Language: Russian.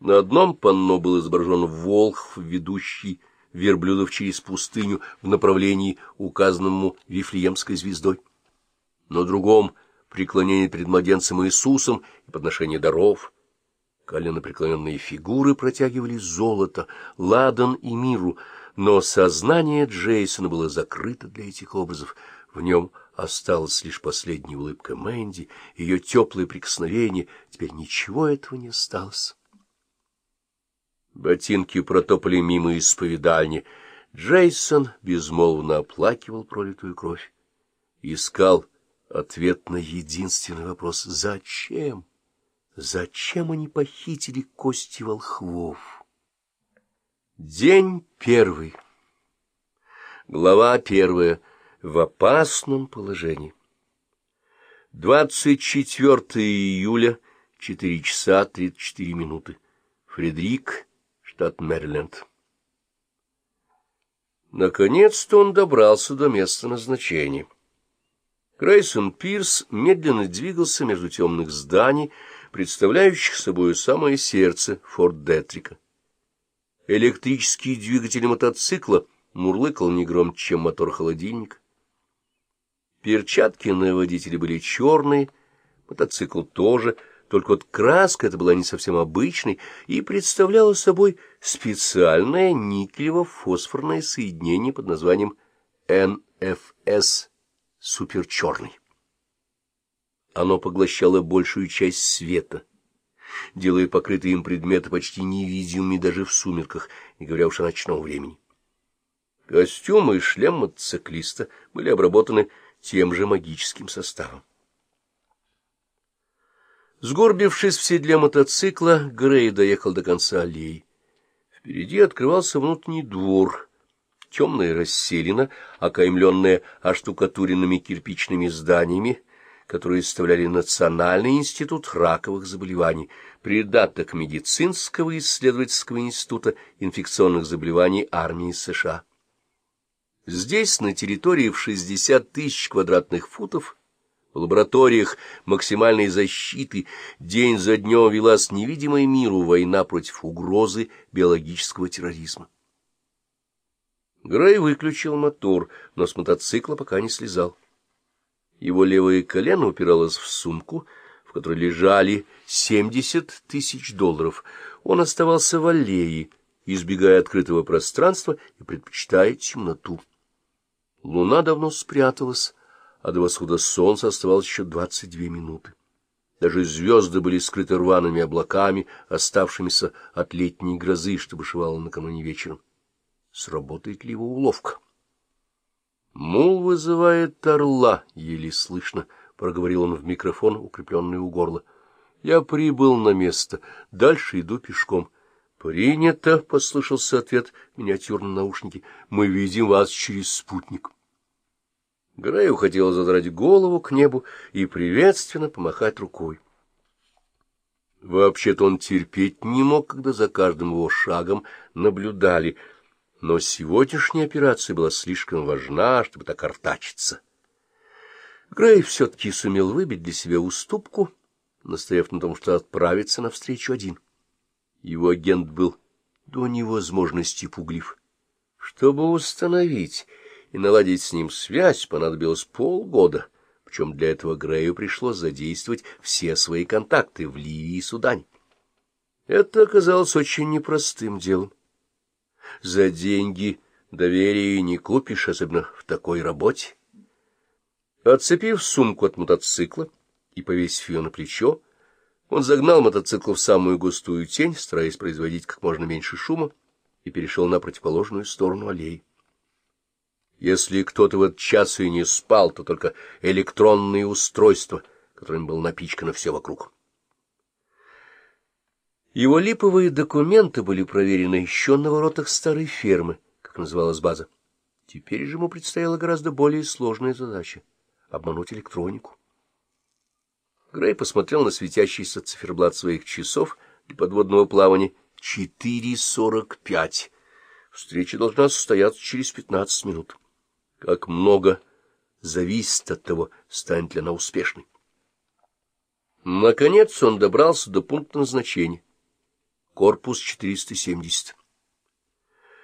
На одном панно был изображен волхв, ведущий верблюдов через пустыню в направлении, указанному Вифлеемской звездой. На другом — преклонение перед младенцем Иисусом и подношение даров. Коленопреклоненные фигуры протягивали золото, ладан и миру, но сознание Джейсона было закрыто для этих образов. В нем осталась лишь последняя улыбка Мэнди, ее теплое прикосновение. Теперь ничего этого не осталось. Ботинки протопали мимо исповедальни. Джейсон безмолвно оплакивал пролитую кровь. Искал ответ на единственный вопрос — зачем? Зачем они похитили кости волхвов? День первый. Глава первая. В опасном положении. 24 июля, 4 часа 34 минуты. Фредерик штат Мэриленд. Наконец-то он добрался до места назначения. Грейсон Пирс медленно двигался между темных зданий, представляющих собой самое сердце Форт Детрика. Электрический двигатель мотоцикла мурлыкал не громче, чем мотор холодильника. Перчатки на водителе были черные, мотоцикл тоже — только вот краска эта была не совсем обычной и представляла собой специальное никелево-фосфорное соединение под названием НФС суперчерный. Оно поглощало большую часть света, делая покрытые им предметы почти невидимыми даже в сумерках, не говоря уж о ночном времени. Костюмы и шлем мотоциклиста были обработаны тем же магическим составом. Сгорбившись в седле мотоцикла, Грей доехал до конца аллеи. Впереди открывался внутренний двор, темная расселена, окаймленная оштукатуренными кирпичными зданиями, которые составляли Национальный институт раковых заболеваний, придаток медицинского исследовательского института инфекционных заболеваний армии США. Здесь, на территории в 60 тысяч квадратных футов, в лабораториях максимальной защиты день за днем велась невидимой миру война против угрозы биологического терроризма. Грей выключил мотор, но с мотоцикла пока не слезал. Его левое колено упиралось в сумку, в которой лежали семьдесят тысяч долларов. Он оставался в аллее, избегая открытого пространства и предпочитая темноту. Луна давно спряталась, а до восхода солнца оставалось еще двадцать две минуты. Даже звезды были скрыты рваными облаками, оставшимися от летней грозы, что бушевала накануне вечером. Сработает ли его уловка? «Мул вызывает орла», — еле слышно, — проговорил он в микрофон, укрепленный у горла. «Я прибыл на место. Дальше иду пешком». «Принято», — послышался ответ миниатюрном наушнике. «Мы видим вас через спутник». Грею хотелось задрать голову к небу и приветственно помахать рукой. Вообще-то он терпеть не мог, когда за каждым его шагом наблюдали, но сегодняшняя операция была слишком важна, чтобы так артачиться. Грей все-таки сумел выбить для себя уступку, настояв на том, что отправится навстречу один. Его агент был до невозможности пуглив. Чтобы установить и наладить с ним связь понадобилось полгода, причем для этого Грею пришлось задействовать все свои контакты в Ливии и Судане. Это оказалось очень непростым делом. За деньги доверия не купишь, особенно в такой работе. Отцепив сумку от мотоцикла и повесив ее на плечо, он загнал мотоцикл в самую густую тень, стараясь производить как можно меньше шума, и перешел на противоположную сторону аллеи. Если кто-то в этот час и не спал, то только электронные устройства, которым было напичкано все вокруг. Его липовые документы были проверены еще на воротах старой фермы, как называлась база. Теперь же ему предстояла гораздо более сложная задача — обмануть электронику. Грей посмотрел на светящийся циферблат своих часов для подводного плавания. Четыре сорок пять. Встреча должна состояться через пятнадцать минут. Как много зависит от того, станет ли она успешной. Наконец он добрался до пункта назначения. корпус 470.